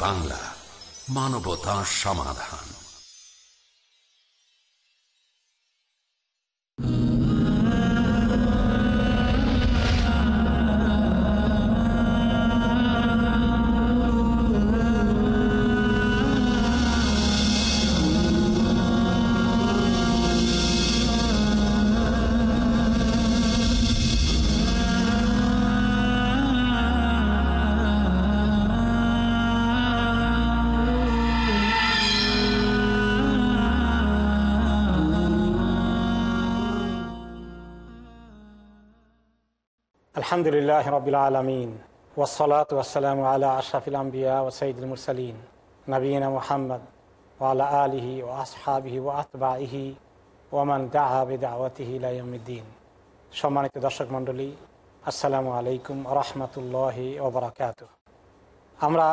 বাংলা মানবতা সমাধান। আলহামদুলিল্লাহ রবিল আলমিন। ওসলাত ওসালাম আল্লাহ আশরাফিল আম্বিয়া ও সঈদুল মুরসালিন। নবীনা মোহাম্মদ ওয়ালা আলিহি ও আসহাবিহি ও আতবাহি ওমান দাহাবেদাওয়াতিহি লাইমুদ্দিন সম্মানিত দর্শক মণ্ডলী, আসসালামু আলাইকুম রহমতুল্লাহি ওবরাকাত আমরা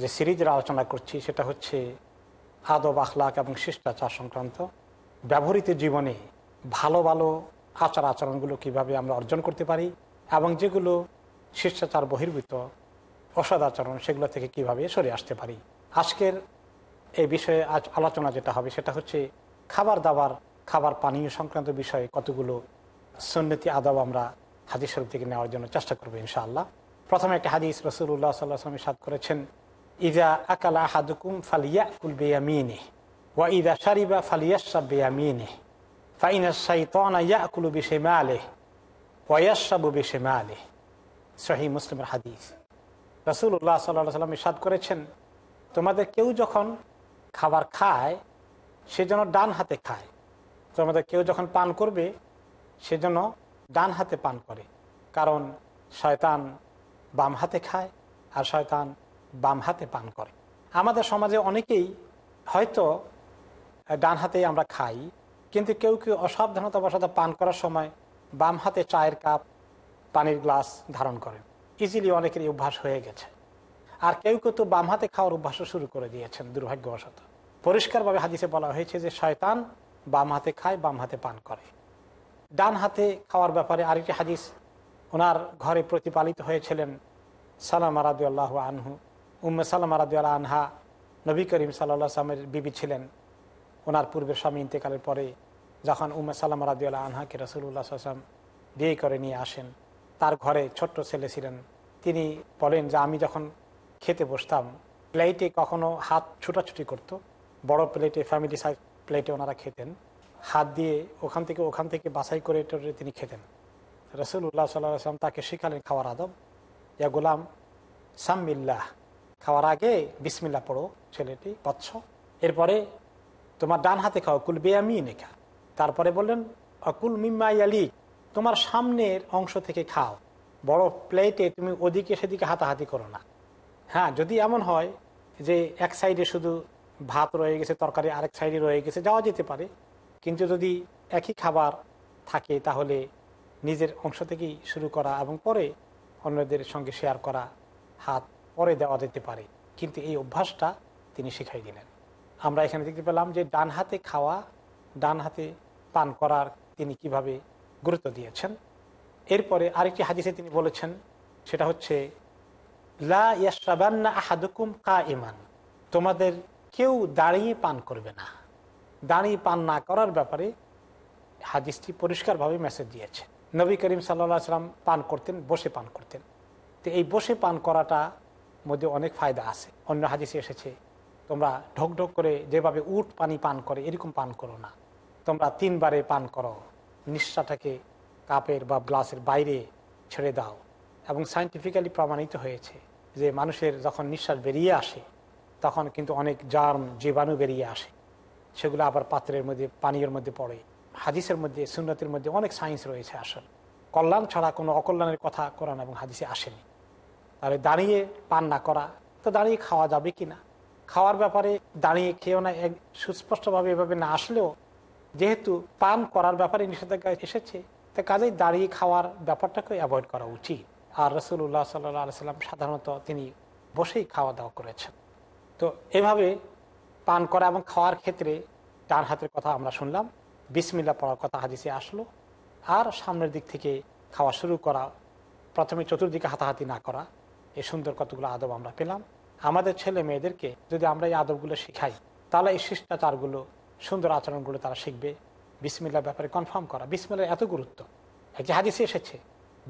যে সিরিজের আলোচনা করছি, সেটা হচ্ছে আদব আখলাক এবং শিষ্টাচার সংক্রান্ত। ব্যবহৃত জীবনে ভালো ভালো আচার আচরণগুলো কীভাবে আমরা অর্জন করতে পারি এবং যেগুলো শিষ্টাচার, বহির্ভূত অসদাচরণ সেগুলো থেকে কীভাবে সরে আসতে পারি? আজকের এই বিষয়ে আজ আলোচনা যেটা হবে, সেটা হচ্ছে খাবার দাবার, খাবার পানীয় সংক্রান্ত বিষয়ে কতগুলো সন্ন্যতি আদব আমরা হাদিস শরীফ থেকে নেওয়ার জন্য চেষ্টা করব ইনশাআল্লাহ। প্রথমে একটা হাদিস রসুল্লাহ সাল্লাহ সাদ করেছেন ইদা আকালা হাদুকুম ফালিয়া কুল বেয়ামিনে ওয়া ইদা শারিবা ফালিয়াসা বেয়ামিনে ফাইনা শাইতানা ইয়াকুলু বিশেমালে মুসলিমের হাদিস। রসুল্লাহ সাল্লাহ সাল্লাম ইসাদ করেছেন, তোমাদের কেউ যখন খাবার খায়, সে যেন ডান হাতে খায়। তোমাদের কেউ যখন পান করবে, সে যেন ডান হাতে পান করে। কারণ শয়তান বাম হাতে খায় আর শয়তান বাম হাতে পান করে। আমাদের সমাজে অনেকেই হয়তো ডান হাতেই আমরা খাই, কিন্তু কেউ কেউ অসাবধানতা বসাতে পান করার সময় বাম হাতে চায়ের কাপ, পানির গ্লাস ধারণ করেন ইজিলি অনেকেরই অভ্যাস হয়ে গেছে। আর কেউ কেউ তো বাম হাতে খাওয়ার অভ্যাসও শুরু করে দিয়েছেন দুর্ভাগ্যবশত। পরিষ্কারভাবে হাদিসে বলা হয়েছে যে, শয়তান বাম হাতে খায়, বাম হাতে পান করে। ডান হাতে খাওয়ার ব্যাপারে আরেকটি হাদিস, ওনার ঘরে প্রতিপালিত হয়েছিলেন সালাম আরাদিউল্লাহ আনহু। উম্মে সালাম আরাদিউল্লাহ আনহা, নবী করিম সাল্লাহ আসলামের বিবি ছিলেন। ওনার পূর্বের স্বামী ইন্তেকালের পরে যখন উম্মে সালাম রাদিউল্লাহ আনহাকে রসুল্লাহ আসলাম বিয়ে করে নিয়ে আসেন, তার ঘরে ছোট্ট ছেলে ছিলেন, তিনি বলেন যে আমি যখন খেতে বসতাম প্লেটে কখনো হাত ছুটাছুটি করত, বড় প্লেটে ফ্যামিলি সাইজ প্লেটে ওনারা খেতেন, হাত দিয়ে ওখান থেকে ওখান থেকে বাছাই করে তিনি খেতেন। রসুল্লাহ সাল্লাহ আসলাম তাকে শিখালেন খাওয়ার আদব, ইয়া গোলাম, সাম্মিল্লাহ, খাওয়ার আগে বিসমিল্লা পড়ো, ছেলেটি বৎস, এরপরে তোমার ডান হাতে খাও, কুল বেয়ামি নেখা তারপরে বললেন, অকুল মিম্মাইয়ালি তোমার সামনের অংশ থেকে খাও। বড় প্লেটে তুমি ওদিকে সেদিকে হাতাহাতি করো না। হ্যাঁ যদি এমন হয় যে এক সাইডে শুধু ভাত রয়ে গেছে, তরকারি আরেক সাইডে রয়ে গেছে, যাওয়া যেতে পারে। কিন্তু যদি একই খাবার থাকে, তাহলে নিজের অংশ থেকেই শুরু করা এবং পরে অন্যদের সঙ্গে শেয়ার করা, হাত পরে দেওয়া যেতে পারে। কিন্তু এই অভ্যাসটা তিনি শিখাই দিলেন। আমরা এখানে দেখতে পেলাম যে ডান হাতে খাওয়া, ডান হাতে পান করার তিনি কীভাবে গুরুত্ব দিয়েছেন। এরপরে আরেকটি হাদিসে তিনি বলেছেন, সেটা হচ্ছে, লা আহাদুকুম কা ইমান তোমাদের কেউ দাঁড়িয়ে পান করবে না। দাঁড়িয়ে পান না করার ব্যাপারে হাদিসটি পরিষ্কারভাবে মেসেজ দিয়েছে। নবী করিম সাল্লা সাল্লাম পান করতেন, বসে পান করতেন। তো এই বসে পান করাটা মধ্যে অনেক ফায়দা আছে। অন্য হাদিসে এসেছে, তোমরা ঢোক ঢোক করে যেভাবে উট পানি পান করে, এরকম পান করো না। তোমরা তিনবারে পান করো। নিঃশ্বাসটাকে কাপের বা গ্লাসের বাইরে ছেড়ে দাও এবং সায়েন্টিফিক্যালি প্রমাণিত হয়েছে যে মানুষের যখন নিঃশ্বাস বেরিয়ে আসে, তখন কিন্তু অনেক জার্ম জীবাণু বেরিয়ে আসে। সেগুলো আবার পাত্রের মধ্যে, পানীয়ের মধ্যে পড়ে। হাদিসের মধ্যে, সুন্নতির মধ্যে অনেক সায়েন্স রয়েছে আসলে। কল্যাণ ছাড়া কোনো অকল্যাণের কথা কোরআন এবং হাদিসে আসেনি। তাহলে দাঁড়িয়ে পান না করা, তো দাঁড়িয়ে খাওয়া যাবে কি না খাওয়ার ব্যাপারে দাঁড়িয়ে খেয়েও না, এক সুস্পষ্টভাবে এভাবে না আসলেও যেহেতু পান করার ব্যাপারে নিষেধাজ্ঞা এসেছে, তা কাজেই দাঁড়িয়ে খাওয়ার ব্যাপারটাকে অ্যাভয়েড করা উচিত। আর রসুল্লাহ সাল্লাহ সাল্লাম সাধারণত তিনি বসেই খাওয়া দাওয়া করেছেন। তো এভাবে পান করা এবং খাওয়ার ক্ষেত্রে ডান হাতের কথা আমরা শুনলাম বিসমিল্লা পড়ার কথা হাদিসে আসলো, আর সামনের দিক থেকে খাওয়া শুরু করা, প্রথমে চতুর্দিকে হাতাহাতি না করা এই সুন্দর কতগুলো আদব আমরা পেলাম। আমাদের ছেলে মেয়েদেরকে যদি আমরা এই আদবগুলো শিখাই, তাহলে এই শিষ্টাচারগুলো সুন্দর আচরণগুলো তারা শিখবে। বিসমিল্লার ব্যাপারে কনফার্ম করা। বিসমিল্লার এত গুরুত্ব। একটি হাদিসে এসেছে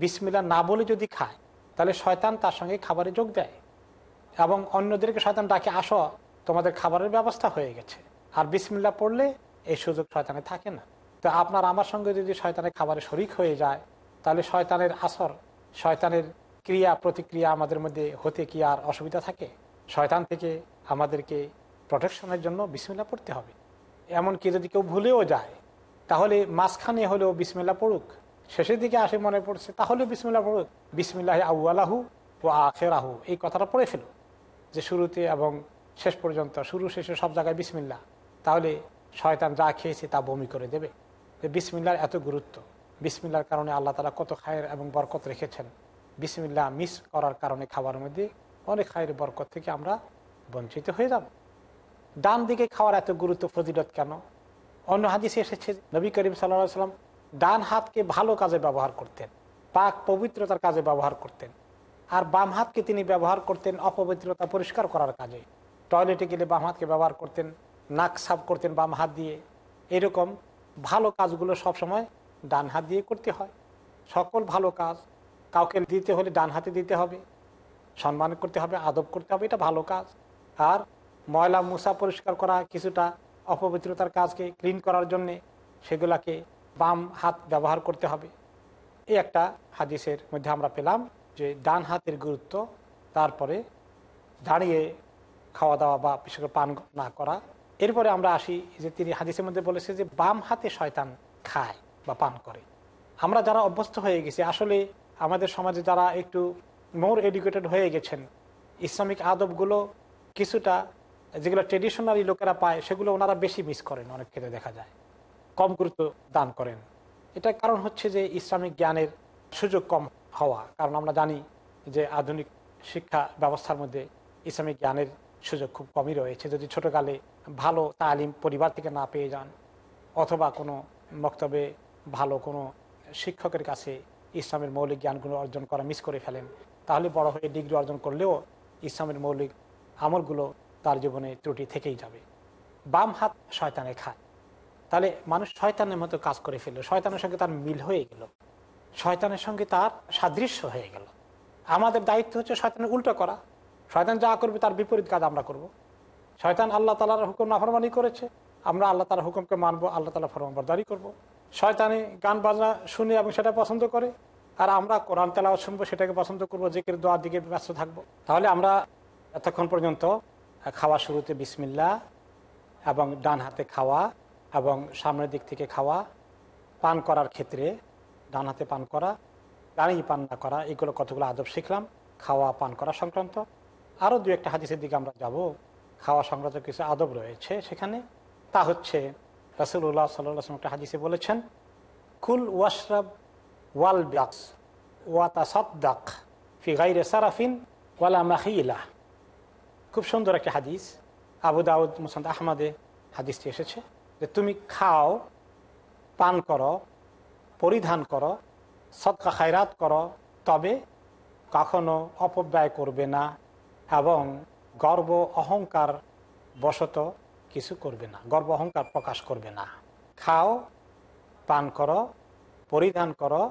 বিসমিল্লা না বলে যদি খায়, তাহলে শয়তান তার সঙ্গে খাবারে যোগ দেয় এবং অন্যদেরকে শয়তান ডাকে, আসো, তোমাদের খাবারের ব্যবস্থা হয়ে গেছে। আর বিসমিল্লা পড়লে এই সুযোগ শয়তানে থাকে না। তো আপনার আমার সঙ্গে যদি শয়তানের খাবারে শরিক হয়ে যায়, তাহলে শয়তানের আসর, শয়তানের ক্রিয়া, প্রতিক্রিয়া আমাদের মধ্যে হতে কি আর অসুবিধা থাকে? শয়তান থেকে আমাদেরকে প্রোটেকশনের জন্য বিসমিল্লা পড়তে হবে। এমনকি যদি কেউ ভুলেও যায়, তাহলে মাঝখানে হলেও বিসমিল্লা পড়ুক। শেষের দিকে আসে মনে পড়ছে তাহলে বিসমিল্লা পড়ুক। বিসমিল্লাহ আউআলাহু ও আখেরাহু। এই কথাটা পড়ে ফেলুক যে শুরুতে এবং শেষ পর্যন্ত, শুরু, শেষে সব জায়গায় বিসমিল্লা তাহলে শয়তান যা খেয়েছে তা বমি করে দেবে। যে বিসমিল্লার এত গুরুত্ব। বিসমিল্লার কারণে আল্লাহ তালা কত খায়ের এবং বরকত রেখেছেন। বিসমিল্লা মিস করার কারণে খাবার মধ্যে অনেক খায়ের বরকত থেকে আমরা বঞ্চিত হয়ে যাব। ডান দিকে খাওয়ার এত গুরুত্ব ফজিলত কেন? অন্য হাদিসে এসেছে, নবী করিম সাল্লা সাল্লাম ডান হাতকে ভালো কাজে ব্যবহার করতেন, পাক পবিত্রতার কাজে ব্যবহার করতেন, আর বাম হাতকে তিনি ব্যবহার করতেন অপবিত্রতা পরিষ্কার করার কাজে। টয়লেটে গেলে বাম হাতকে ব্যবহার করতেন, নাক সাফ করতেন বাম হাত দিয়ে। এরকম ভালো কাজগুলো সবসময় ডান হাত দিয়ে করতে হয়। সকল ভালো কাজ কাউকে দিতে হলে ডান হাতে দিতে হবে, সম্মান করতে হবে, আদব করতে হবে, এটা ভালো কাজ। আর ময়লা মুসা পরিষ্কার করা, কিছুটা অপবিত্রতার কাজকে ক্লিন করার জন্যে সেগুলাকে বাম হাত ব্যবহার করতে হবে। এই একটা হাদিসের মধ্যে আমরা পেলাম যে ডান হাতের গুরুত্ব, তারপরে দাঁড়িয়ে খাওয়া দাওয়া বা বিশেষ পান না করা। এরপরে আমরা আসি যে তিনি হাদিসের মধ্যে বলেছে যে বাম হাতে শয়তান খায় বা পান করে। আমরা যারা অভ্যস্ত হয়ে গেছি, আসলে আমাদের সমাজে যারা একটু মোর এডুকেটেড হয়ে গেছেন, ইসলামিক আদবগুলো কিছুটা যেগুলো ট্রেডিশনালি লোকেরা পায়, সেগুলো ওনারা বেশি মিস করেন অনেক ক্ষেত্রে দেখা যায়। কম গুরুত্ব দান করেন। এটার কারণ হচ্ছে যে ইসলামিক জ্ঞানের সুযোগ কম হওয়া। কারণ আমরা জানি যে আধুনিক শিক্ষা ব্যবস্থার মধ্যে ইসলামিক জ্ঞানের সুযোগ খুব কমই রয়েছে। যদি ছোটোকালে ভালো তালিম পরিবার থেকে না পেয়ে যান, অথবা কোনো বক্তব্যে ভালো কোনো শিক্ষকের কাছে ইসলামের মৌলিক জ্ঞানগুলো অর্জন করা মিস করে ফেলেন, তাহলে বড় হয়ে ডিগ্রি অর্জন করলেও ইসলামের মৌলিক আমলগুলো তার জীবনে ত্রুটি থেকেই যাবে। বাম হাত শয়তানে খায় তাহলে মানুষ শয়তানের মতো কাজ করে ফেলল, শয়তানের সঙ্গে তার মিল হয়ে গেল। শয়তানের সঙ্গে তার সাদৃশ্য হয়ে গেল। আমাদের দায়িত্ব হচ্ছে শয়তানের উল্টো করা। শয়তান যা করবে তার বিপরীত কাজ আমরা করব। শয়তান আল্লাহ তালার হুকুম নাফরমানি করেছে। আমরা আল্লাহ তালার হুকুমকে মানবো, আল্লাহ তালা ফরমাবরদারি করব। শয়তানে গান বাজনা শুনে এবং সেটা পছন্দ করে। আর আমরা কোরআন তেলাও শুনব, সেটাকে পছন্দ করব যে কেউ দোয়ার দিকে ব্যস্ত থাকব। তাহলে আমরা এতক্ষণ পর্যন্ত খাওয়া শুরুতে বিসমিল্লা এবং ডান হাতে খাওয়া এবং সামনের দিক থেকে খাওয়া, পান করার ক্ষেত্রে ডান হাতে পান করা, দাঁড়িয়ে পান না করা, এগুলো কতগুলো আদব শিখলাম, খাওয়া, পান করা সংক্রান্ত। আরও দু একটা হাদিসের দিকে আমরা যাব, খাওয়া সংক্রান্ত কিছু আদব রয়েছে সেখানে। তা হচ্ছে রাসুল্লাহ সাল্লাম একটা হাদিসে বলেছেন, কুল ওয়াশরাব ওয়াল ব্যাস ওয়াতা সদ্দাক ফি গাইরে সারাফিন ওয়ালা মাহিলা খুব সুন্দর একটা হাদিস। আবু দাউদ মুসাদ আহমদে হাদিসটি এসেছে যে তুমি খাও, পান করো, পরিধান করো সৎকা খায়রাত করো, তবে কখনো অপব্যয় করবে না এবং গর্ব অহংকার বশত কিছু করবে না, গর্ব অহংকার প্রকাশ করবে না। খাও, পান করো, পরিধান করো,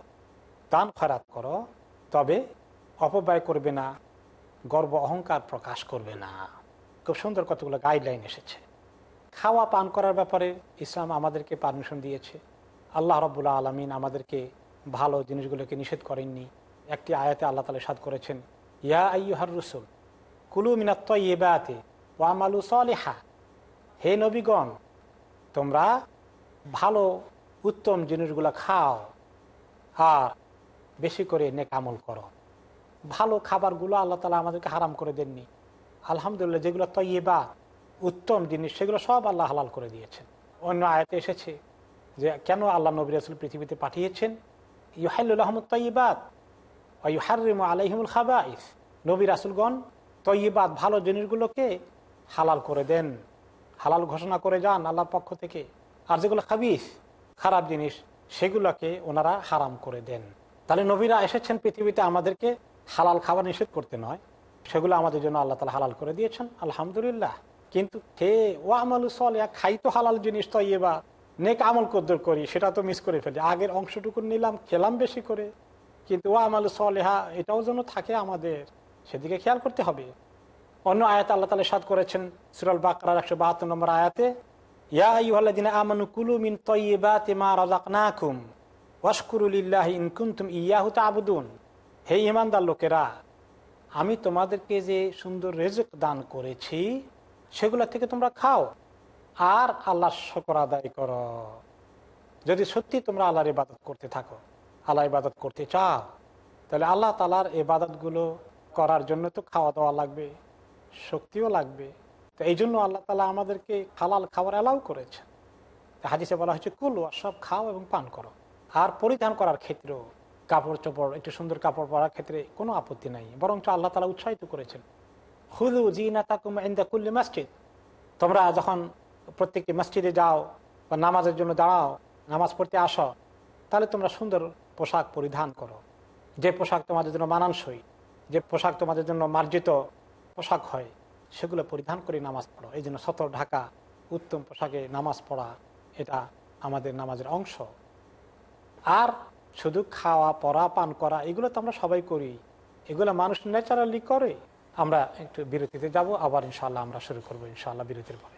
দান খরাত করো, তবে অপব্যয় করবে না গর্ব, অহংকার প্রকাশ করবে না। খুব সুন্দর কতগুলো গাইডলাইন এসেছে। খাওয়া পান করার ব্যাপারে ইসলাম আমাদেরকে পারমিশন দিয়েছে। আল্লাহ রবুল্লা আলমিন আমাদেরকে ভালো জিনিসগুলোকে নিষেধ করেননি। একটি আয়াতে আল্লাহ তালা সাদ করেছেন, ইয়া আইহার রসুল, কুলু মিনাত্ত ইয়েবাতে ওয়ামালু সলেহা। হে নবীগণ, তোমরা ভালো, উত্তম জিনিসগুলো খাও আর বেশি করে নেক আমল করো। ভালো খাবারগুলো আল্লাহ তালা আমাদেরকে হারাম করে দেননি। আলহামদুলিল্লাহ, যেগুলো তৈবা উত্তম জিনিস, সেগুলো সব আল্লাহ হালাল করে দিয়েছেন। অন্য আয়তে এসেছে যে, কেন আল্লাহ নবী রাসুল পৃথিবীতে পাঠিয়েছেন? ইহাইল আহমদ তৈবাদ ইহারিম আলহিমুল খাবাইস। নবী রাসুলগণ তৈবাদ ভালো জিনিসগুলোকে হালাল করে দেন। হালাল ঘোষণা করে যান আল্লাহর পক্ষ থেকে। আর যেগুলো খাবিস, খারাপ জিনিস, সেগুলোকে ওনারা হারাম করে দেন। তাহলে নবীরা এসেছেন পৃথিবীতে আমাদেরকে হালাল খাবার নিষেধ করতে নয়। সেগুলো আমাদের জন্য আল্লাহ তালা হালাল করে দিয়েছেন। আলহামদুলিল্লাহ। কিন্তু খে ও আমল সল খাই তো হালাল জিনিস তো ইয়ে বা নেক আমল কদ্দর করি, সেটা তো মিস করে ফেলি। আগের অংশটুকু নিলাম, খেলাম বেশি করে। কিন্তু ও আমল সলেহা, এটাও যেন থাকে আমাদের, সেদিকে খেয়াল করতে হবে। অন্য আয়াত আল্লাহ তালা সাদ করেছেন, সুরাল বাকরার একশো বাহাত্তর নম্বর আয়াতে, ইয়া আমানু কুলু মিন তৈবাতে মা রাজাকনাকুম ওয়াশকুরুলিল্লাহ ইনকুন্তুম ইয়াহু তাবুদুন হে ইমানদার লোকেরা, আমি তোমাদেরকে যে সুন্দর রেজক দান করেছি, সেগুলো থেকে তোমরা খাও, আর আল্লাহ শকর আদায় করো। যদি সত্যি তোমরা আল্লাহর ইবাদত করতে থাকো আল্লাহ ইবাদত করতে চাও, তাহলে আল্লাহ তালার ইবাদতগুলো করার জন্য তো খাওয়া দাওয়া লাগবে, শক্তিও লাগবে। তো এই জন্য আল্লাহ তালা আমাদেরকে হালাল খাবার অ্যালাউ করেছেন। হাদিসে বলা হচ্ছে কুল সব খাও এবং পান করো, আর পরিধান করার ক্ষেত্রেও কাপড় চোপড় একটু সুন্দর কাপড় পরার ক্ষেত্রে কোনো আপত্তি নাই। বরঞ্চ আল্লাহ তালা উৎসাহিত করেছেন। হুদু জিনা তাকুম ইন্দা কুল্লি মসজিদ। তোমরা যখন প্রত্যেকটি মসজিদে যাও বা নামাজের জন্য দাঁড়াও, নামাজ পড়তে আসো, তাহলে তোমরা সুন্দর পোশাক পরিধান করো। যে পোশাক তোমাদের জন্য মানানসই, যে পোশাক তোমাদের জন্য মার্জিত পোশাক হয়, সেগুলো পরিধান করে নামাজ পড়ো। এই জন্য সতর ঢাকা, উত্তম পোশাকে নামাজ পড়া, এটা আমাদের নামাজের অংশ। আর শুধু খাওয়া, পড়া, পান করা, এগুলো তো আমরা সবাই করি। এগুলো মানুষ ন্যাচারালি করে। আমরা একটু বিরতিতে যাব, আবার ইনশাল্লাহ আমরা শুরু করব ইনশাল্লাহ বিরতির পরে।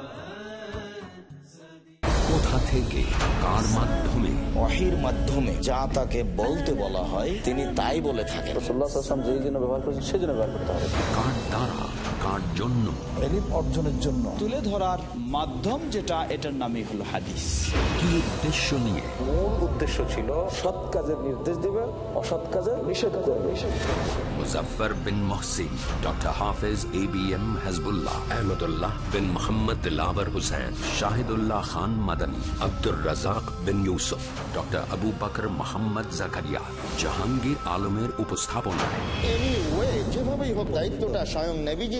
কোথা থেকে কার মাধ্যমে? অহির মাধ্যমে যা তাকে বলতে বলা হয় তিনি তাই বলে থাকেন। যেই জন্য ব্যবহার করেছেন সেই জন্য ব্যবহার করতে হবে। কার দ্বারা? কার জন্য। অর্জনের জন্য। তুলে ধরার মাধ্যম যেটা এটার নামই হলো হাদিস। কি উদ্দেশ্য নিয়ে? মূল উদ্দেশ্য ছিল সৎ কাজের নির্দেশ দিবে অসৎ কাজের নিষেধ করবে Muzaffar bin Mohsin doctor Hafez A B M Hajbullah Ahmadullah bin Mohammad Dilawar Hussain Shahidullah Khan Madani Abdur Razzak bin Yusuf doctor Abu Bakr Mohammad Zakaria Jahangir আলমের উপস্থাপনায়। যেভাবেই হোক দায়িত্বটা স্বয়ং নেভিজি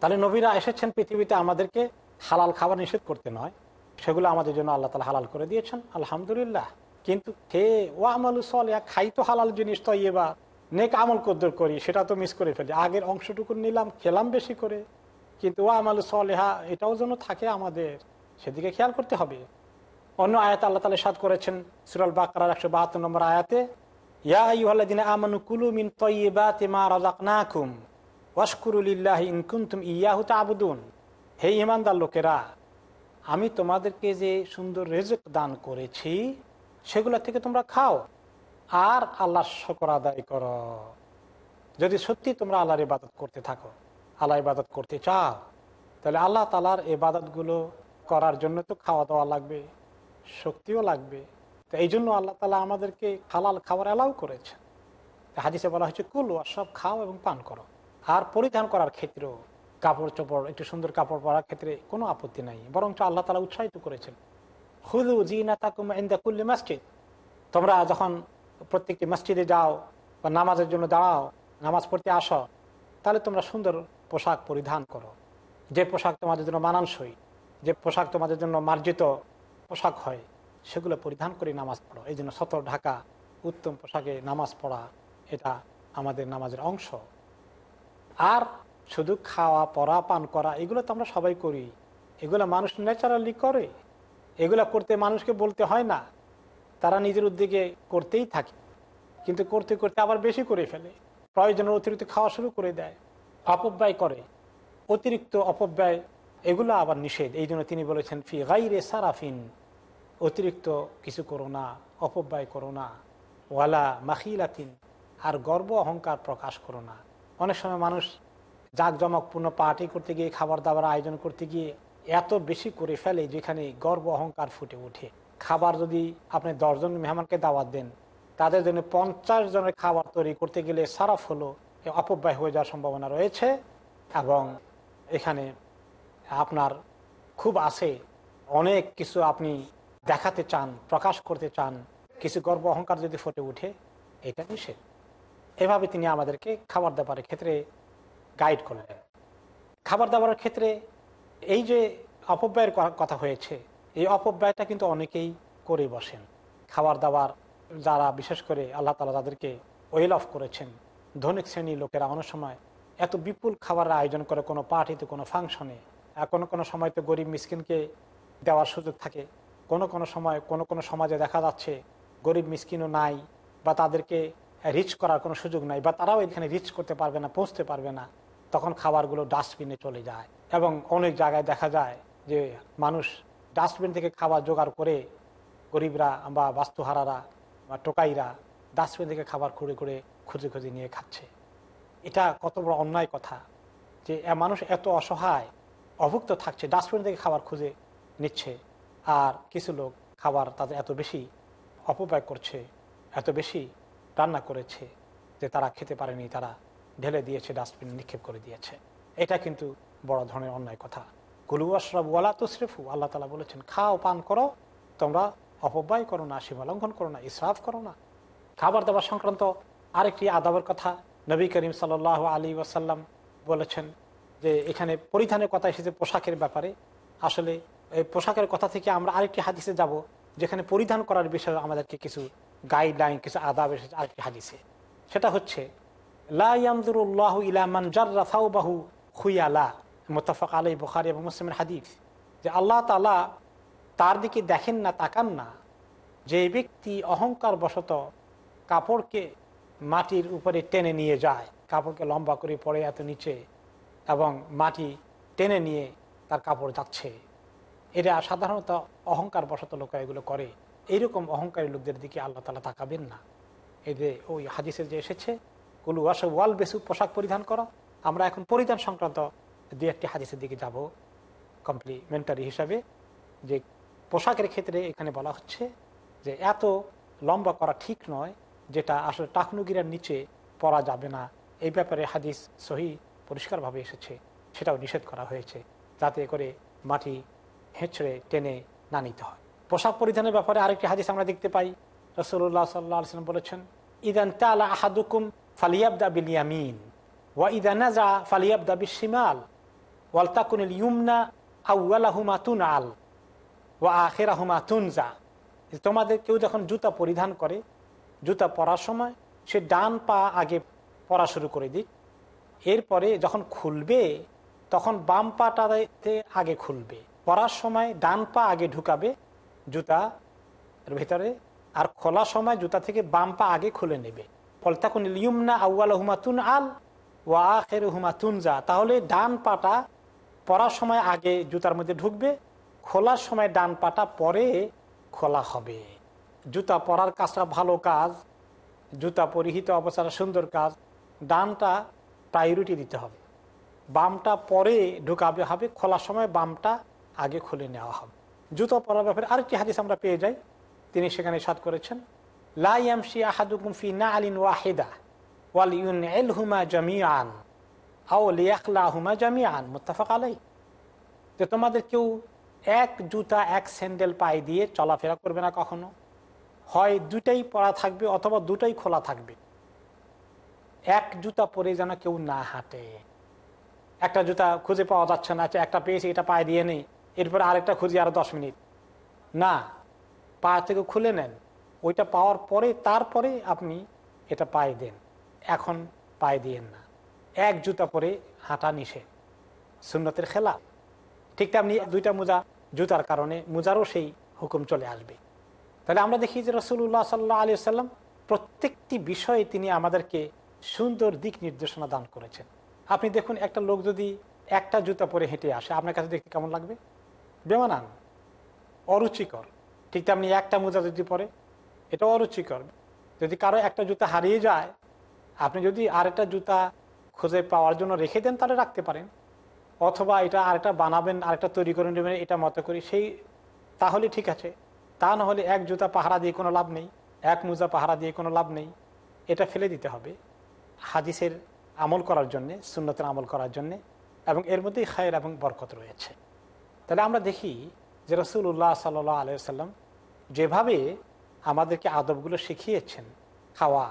তাহলে নবীরা এসেছেন পৃথিবীতে আমাদেরকে হালাল খাবার নিষেধ করতে নয়। সেগুলো আমাদের জন্য আল্লাহ তালা হালাল করে দিয়েছেন। আলহামদুলিল্লাহ। কিন্তু খে ও আমল সল খাই তো হালাল জিনিস তো ইয়ে বা নেক আমল কদ্দর করি, সেটা তো মিস করে ফেলি। আগের অংশটুকু নিলাম, খেলাম বেশি করে। কিন্তু ও আমল সলেহা, এটাও যেন থাকে আমাদের। সেদিকে খেয়াল করতে হবে। অন্য আয়াতে আল্লাহ তালা সাদ করেছেন সুরাল বাকরার একশো বাহাত্তর নম্বর আয়াতে লোকেরা, আমি তোমাদেরকে যে সুন্দর রেজক দান করেছি, সেগুলো থেকে তোমরা খাও। আর আল্লাহ শকর আদায় করো। যদি সত্যি তোমরা আল্লাহর ইবাদত করতে থাকো, আল্লাহ ইবাদত করতে চাও, তাহলে আল্লাহ তালার ইবাদতগুলো করার জন্য তো খাওয়া দাওয়া লাগবে, শক্তিও লাগবে। তো এই জন্য আল্লাহ তালা আমাদেরকে হালাল খাবার অ্যালাউ করেছে হাদিসে বলা হয়েছে, কুল সব খাও এবং পান করো। আর পরিধান করার ক্ষেত্রেও কাপড় চোপড়, একটু সুন্দর কাপড় পরার ক্ষেত্রে কোনো আপত্তি নাই। বরঞ্চ আল্লাহ তালা উৎসাহিত করেছেন। হুদু জিনা তাকুম ইন্দা কুল্লি মসজিদ। তোমরা যখন প্রত্যেকটি মসজিদে যাও বা নামাজের জন্য দাঁড়াও, নামাজ পড়তে আসো, তাহলে তোমরা সুন্দর পোশাক পরিধান করো। যে পোশাক তোমাদের জন্য মানানসই, যে পোশাক তোমাদের জন্য মার্জিত পোশাক হয় সেগুলো পরিধান করে নামাজ পড়ো। এই জন্য সতর ঢাকা উত্তম পোশাকে নামাজ পড়া এটা আমাদের নামাজের অংশ। আর শুধু খাওয়া, পড়া, পান করা, এগুলো তো আমরা সবাই করি। এগুলো মানুষ ন্যাচারালি করে। এগুলো করতে মানুষকে বলতে হয় না। তারা নিজের উদ্যোগে করতেই থাকে। কিন্তু করতে করতে আবার বেশি করে ফেলে। প্রয়োজনের অতিরিক্ত খাওয়া শুরু করে দেয়। অপব্যয় করে। অতিরিক্ত অপব্যয়, এগুলো আবার নিষেধ। এই জন্য তিনি বলেছেন, ফি গাই রে সারাফিন অতিরিক্ত কিছু করো না, অপব্যয় করো না, ওয়ালা মাখিলাতিন, আর গর্ব অহংকার প্রকাশ করো না। অনেক সময় মানুষ জাঁকজমকপূর্ণ পার্টি করতে গিয়ে খাবার দাবার আয়োজন করতে গিয়ে এত বেশি করে ফেলে যেখানে গর্ব অহংকার ফুটে ওঠে। খাবার যদি আপনি দশজন মেহমানকে দাওয়াত দেন, তাদের জন্য পঞ্চাশ জনের খাবার তৈরি করতে গেলে সারাফ হলো অপব্যয় হয়ে যাওয়ার সম্ভাবনা রয়েছে এবং এখানে আপনার খুব আছে। অনেক কিছু আপনি দেখাতে চান, প্রকাশ করতে চান, কিছু গর্ব অহংকার যদি ফুটে উঠে এটা নিষেধ। এভাবে তিনি আমাদেরকে খাবার দাবারের ক্ষেত্রে গাইড করলেন। খাবার দাবারের ক্ষেত্রে এই যে অপব্যয়ের কথা হয়েছে, এই অপব্যয়টা কিন্তু অনেকেই করে বসেন। খাবার দাবার যারা, বিশেষ করে আল্লাহ তালা তাদেরকে ওয়েল অফ করেছেন, ধনিক শ্রেণির লোকেরা অনেক সময় এত বিপুল খাবারের আয়োজন করে কোনো পার্টিতে কোনো ফাংশনে কোনো কোনো সময় তো গরিব মিসকিনকে দেওয়ার সুযোগ থাকে। কোনো কোনো সময় কোনো কোনো সমাজে দেখা যাচ্ছে গরিব মিসকিনও নাই বা তাদেরকে রিচ করার কোনো সুযোগ নাই বা তারাও এখানে রিচ করতে পারবে না, পৌঁছতে পারবে না, তখন খাবারগুলো ডাস্টবিনে চলে যায়। এবং অনেক জায়গায় দেখা যায় যে মানুষ ডাস্টবিন থেকে খাবার জোগাড় করে গরিবরা বা বাস্তুহারারা বা টোকাইরা ডাস্টবিন থেকে খাবার খুঁড়ে খুঁড়ে খুঁজে খুঁজে নিয়ে খাচ্ছে। এটা কত বড় অন্যায় কথা যে মানুষ এত অসহায়, অভুক্ত থাকছে ডাস্টবিন থেকে খাবার খুঁজে নিচ্ছে। আর কিছু লোক খাবার তাদের এত বেশি অপব্যয় করছে, এত বেশি রান্না করেছে যে তারা খেতে পারেনি, তারা ঢেলে দিয়েছে, ডাস্টবিন নিক্ষেপ করে দিয়েছে। এটা কিন্তু বড় ধরনের অন্যায় কথা। গুলু আশরাব ওয়ালা তুসরিফু আল্লাহ তালা বলেছেন, খাও, পান করো, তোমরা অপব্যয় করো না, সীমা লঙ্ঘন করো না, ইসরাফ করো না। খাবার দাবার সংক্রান্ত আরেকটি আদাবের কথা নবী করিম সাল আলী ওয়াসাল্লাম বলেছেন যে, এখানে পরিধানের কথা এসেছে পোশাকের ব্যাপারে। আসলে এই পোশাকের কথা থেকে আমরা আরেকটি হাদিসে যাব, যেখানে পরিধান করার বিষয়ে আমাদেরকে কিছু গাইডলাইন কিছু আদাব এসেছে আরেকটি হাদিসে। সেটা হচ্ছে লাইয়ামদুল্লাহ ইলামান জার্রা সাউবাহু খুইয়ালা মোতাফাক আলাই বুখারি এবং মুসলিমের হাদিস। যে আল্লাহ তালা তার দিকে দেখেন না, তাকান না, যে ব্যক্তি অহংকার বশত কাপড়কে মাটির উপরে টেনে নিয়ে যায়, কাপড়কে লম্বা করে পড়ে এত নিচে, এবং মাটি টেনে নিয়ে তার কাপড় যাচ্ছে। এটা সাধারণত অহংকার বশত লোকেরা এগুলো করে। এইরকম অহংকারী লোকদের দিকে আল্লাহ তালা তাকাবেন না। এই যে ওই হাদিসের যে এসেছে, কুলু ওয়াসে ওয়াল বেসু, পোশাক পরিধান করো। আমরা এখন পরিধান সংক্রান্ত দু একটি হাদিসের দিকে যাব কমপ্লিমেন্টারি হিসাবে, যে পোশাকের ক্ষেত্রে এখানে বলা হচ্ছে যে এত লম্বা করা ঠিক নয়, যেটা আসলে টাকনুগিরার নিচে পরা যাবে না। এই ব্যাপারে হাদিস সহি পরিষ্কারভাবে এসেছে, সেটাও নিষেধ করা হয়েছে, যাতে করে মাটি হেঁচড়ে টেনে না নিতে হয়। পোশাক পরিধানের ব্যাপারে আরেকটি হাদিস আমরা দেখতে পাই। রসুল্লাহ সাল্লাহ বলেছেন, ইদান তালা আহাদুকুম ফালিয়াবদা বিল ইয়ামিন, ওয়া ইদা নাজা ফালিয়াবদা বিল শিমাল ওয়ালতাকুনিল ইউমনা আউ্লাহুমা তুন আল ওয়া আখেরাহুমা তুনজা। তোমাদের কেউ যখন জুতা পরিধান করে, জুতা পরার সময় সে ডান পা আগে পরা শুরু করে দিক। এরপরে যখন খুলবে, তখন বাম পাটাতে আগে খুলবে। পরার সময় ডান পা আগে ঢুকাবে, জুতা ভিতরে, আর খোলার সময় জুতা থেকে বাম পা আগে খুলে নেবে। ফলতাকুন ইউমনা আউ্ল হুমাতুন আল ওয়া আখের হুমাতুন যা। তাহলে ডান পাটা পরার সময় আগে জুতার মধ্যে ঢুকবে, খোলার সময় ডান পাটা পরে খোলা হবে। জুতা পরার কাজটা ভালো কাজ, জুতা পরিহিত অবস্থাটা সুন্দর কাজ, ডানটা প্রায়োরিটি দিতে হবে। বামটা পরে ঢুকাবে হবে, খোলার সময় বামটা আগে খুলে নেওয়া হবে। জুতো পরার ব্যাপারে আরেকটি হাদিস আমরা পেয়ে যাই। তিনি সেখানে সাদ করেছেন লাইয়ামশি আহাদুকুম ফি না আলিন ওয়াহিদা ওয়াল ইউন এল হুমা আও লিয়াকলা হুমা জামিয়ান মুত্তাফাক আলাই যে তোমাদের কেউ এক জুতা, এক স্যান্ডেল পায়ে দিয়ে চলাফেরা করবে না কখনো। হয় দুটাই পরা থাকবে অথবা দুটাই খোলা থাকবে। এক জুতা পরে যেন কেউ না হাঁটে। একটা জুতা খুঁজে পাওয়া যাচ্ছে না আচ্ছা একটা পেয়েছি, এটা পায়ে দিয়ে নেই। এরপর আরেকটা খুঁজি আরও দশ মিনিট। না, পা থেকে খুলে নেন। ওইটা পাওয়ার পরে, তারপরে আপনি এটা পায়ে দেন। এখন পায়ে দিয়েন না। এক জুতা পরে হাঁটা নিষেধ। সুন্নতের খেলা ঠিক তেমনি দুইটা মোজা জুতার কারণে মোজারও সেই হুকুম চলে আসবে। তাহলে আমরা দেখি যে রসুল্লাহ সাল্লাহ আলী সাল্লাম প্রত্যেকটি বিষয়ে তিনি আমাদেরকে সুন্দর দিক নির্দেশনা দান করেছেন। আপনি দেখুন, একটা লোক যদি একটা জুতা পরে হেঁটে আসে, আপনার কাছে দেখতে কেমন লাগবে? বেমানান, অরুচিকর। ঠিক তেমনি একটা মোজা যদি পরে এটা অরুচিকর। যদি কারও একটা জুতা হারিয়ে যায়, আপনি যদি আরেকটা জুতা খুঁজে পাওয়ার জন্য রেখে দেন, তাহলে রাখতে পারেন। অথবা এটা আরেকটা বানাবেন, আরেকটা তৈরি করে নেবেন, এটা মতো করি, সেই, তাহলে ঠিক আছে। তা না হলে এক জুতা পাহারা দিয়ে কোনো লাভ নেই, এক মোজা পাহারা দিয়ে কোনো লাভ নেই। এটা ফেলে দিতে হবে হাদিসের আমল করার জন্যে, সুন্নতের আমল করার জন্যে, এবং এর মধ্যেই খায়ের এবং বরকত রয়েছে। তাহলে আমরা দেখি যে রসুল্লাহ সাল্লাহ আলিয়াল্লাম যেভাবে আমাদেরকে আদবগুলো শিখিয়েছেন, খাওয়া,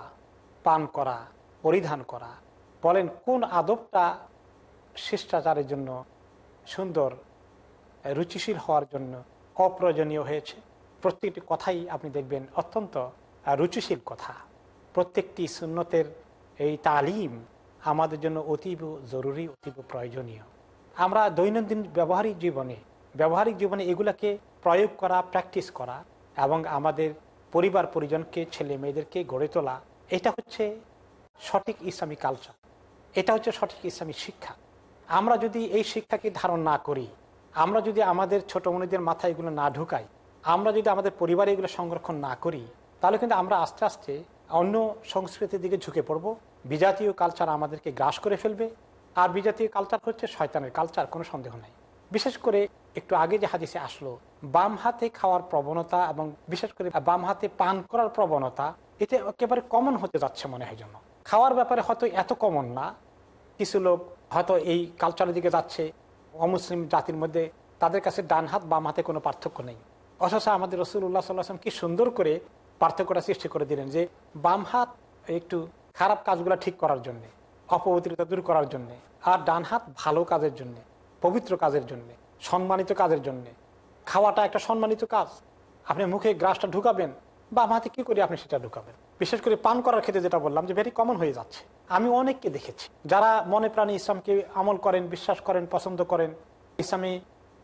পান করা, পরিধান করা, বলেন কোন আদবটা শিষ্টাচারের জন্য সুন্দর, রুচিশীল হওয়ার জন্য অপ্রয়োজনীয় হয়েছে? প্রত্যেকটি কথাই আপনি দেখবেন অত্যন্ত রুচিশীল কথা। প্রত্যেকটি সুন্নতের এই তালিম আমাদের জন্য অতীব জরুরি, অতীব প্রয়োজনীয়। আমরা দৈনন্দিন ব্যবহারিক জীবনে ব্যবহারিক জীবনে এগুলাকে প্রয়োগ করা প্র্যাকটিস করা এবং আমাদের পরিবার পরিজনকে, ছেলে মেয়েদেরকে গড়ে তোলা, এটা হচ্ছে সঠিক ইসলামী কালচার এটা হচ্ছে সঠিক ইসলামী শিক্ষা। আমরা যদি এই শিক্ষাকে ধারণ না করি, আমরা যদি আমাদের ছোট মনিদের মাথায় এগুলো না ঢুকাই, আমরা যদি আমাদের পরিবারে এগুলো সংরক্ষণ না করি, তাহলে কিন্তু আমরা আস্তে আস্তে অন্য সংস্কৃতির দিকে ঝুঁকে পড়ব, বিজাতীয় কালচার আমাদেরকে গ্রাস করে ফেলবে আর বিজাতীয় কালচার হচ্ছে শয়তানের কালচার কোনো সন্দেহ নাই। বিশেষ করে একটু আগে যে হাদিসে আসলো, বাম হাতে খাওয়ার প্রবণতা এবং বিশেষ করে বাম হাতে পান করার প্রবণতা এটা একেবারে কমন হতে যাচ্ছে মনে হয় জন্য খাওয়ার ব্যাপারে হয়তো এত কমন না, কিছু লোক হয়তো এই কালচারের দিকে যাচ্ছে, অমুসলিম জাতির মধ্যে তাদের কাছে ডান হাত, বাম হাতে কোনো পার্থক্য নেই। অথচ আমাদের রসুল্লাহ সাল্লাহাম কি সুন্দর করে পার্থক্যটা সৃষ্টি করে দিলেন যে, বাম হাত একটু খারাপ কাজগুলো ঠিক করার জন্যে। অপবিত্রতা দূর করার জন্যে, আর ডান হাত ভালো কাজের জন্যে, পবিত্র কাজের জন্যে, সম্মানিত কাজের জন্যে। খাওয়াটা একটা সম্মানিত কাজ। আপনি মুখে গ্রাসটা ঢুকাবেন, বাম হাতে কি করে আপনি সেটা ঢুকাবেন? বিশেষ করে পান করার ক্ষেত্রে যেটা বললাম যে ভেরি কমন হয়ে যাচ্ছে। আমি অনেককে দেখেছি, যারা মনে প্রাণী ইসলামকে আমল করেন, বিশ্বাস করেন, পছন্দ করেন, ইসলামী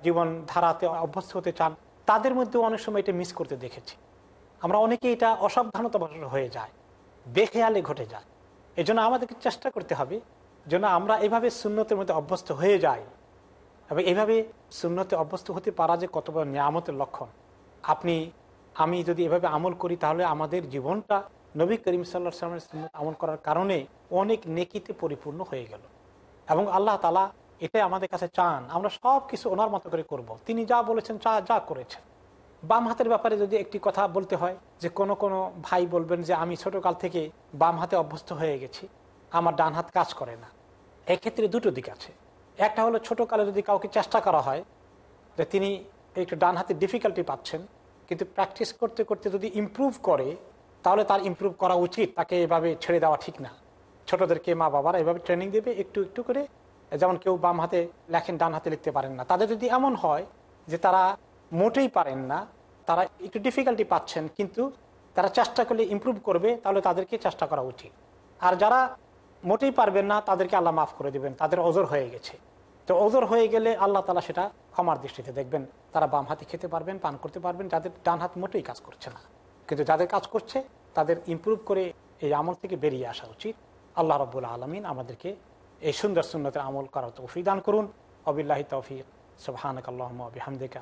জীবন ধারাতে অভ্যস্ত হতে চান, তাদের মধ্যে অনেক সময় এটা মিস করতে দেখেছি। আমরা অনেকে এটা অসাবধানতা হয়ে যায়, বেখেয়ালে ঘটে যায়। এই জন্য আমাদেরকে চেষ্টা করতে হবে যেন আমরা এভাবে শূন্যতের মধ্যে অভ্যস্ত হয়ে যাই। এবং এভাবে শূন্যতে অভ্যস্ত হতে পারা যে কত বড় নিয়ামতের লক্ষণ। আপনি, আমি যদি এভাবে আমল করি, তাহলে আমাদের জীবনটা নবী করিম সাল্লা সাল্লামের সুন্নত আমল করার কারণে অনেক নেকিতে পরিপূর্ণ হয়ে গেল। এবং আল্লাহ তালা এটাই আমাদের কাছে চান। আমরা সব কিছু ওনার মতো করে করব। তিনি যা বলেছেন, যা যা করেছেন। বাম হাতের ব্যাপারে যদি একটি কথা বলতে হয়, যে কোনো কোনো ভাই বলবেন যে, আমি ছোটকাল থেকে বাম হাতে অভ্যস্ত হয়ে গেছি, আমার ডান হাত কাজ করে না। এক্ষেত্রে দুটো দিক আছে। একটা হলো, ছোটোকালে যদি কাউকে চেষ্টা করা হয়, যে তিনি একটু ডান হাতে ডিফিকাল্টি পাচ্ছেন, কিন্তু প্র্যাকটিস করতে করতে যদি ইম্প্রুভ করে, তাহলে তার ইম্প্রুভ করা উচিত। তাকে এভাবে ছেড়ে দেওয়া ঠিক না। ছোটদেরকে মা বাবারা এভাবে ট্রেনিং দেবে, একটু একটু করে। যেমন কেউ বাম হাতে লেখেন, ডান হাতে লিখতে পারেন না। তাদের যদি এমন হয়, যে তারা মোটেই পারেন না। তারা একটু ডিফিকাল্টি পাচ্ছেন, কিন্তু তারা চেষ্টা করলে ইম্প্রুভ করবে, তাহলে তাদেরকে চেষ্টা করা উচিত। আর যারা মোটেই পারবেন না, তাদেরকে আল্লাহ মাফ করে দিবেন, তাদের ওজোর হয়ে গেছে। তো ওজোর হয়ে গেলে আল্লাহ তালা সেটা ক্ষমার দৃষ্টিতে দেখবেন। তারা বাম হাতে খেতে পারবেন, পান করতে পারবেন, যাদের ডান হাত মোটেই কাজ করছে না। কিন্তু যাদের কাজ করছে, তাদের ইম্প্রুভ করে এই আমল থেকে বেরিয়ে আসা উচিত। আল্লাহ রব্বুল আলমিন আমাদেরকে এই সুন্দর সুন্দরের আমল করার তৌফিক দান করুন। অবিল্লাহি তৌফিক। সুবহানাক আল্লাহুম্মা ওয়া বিহামদিকা।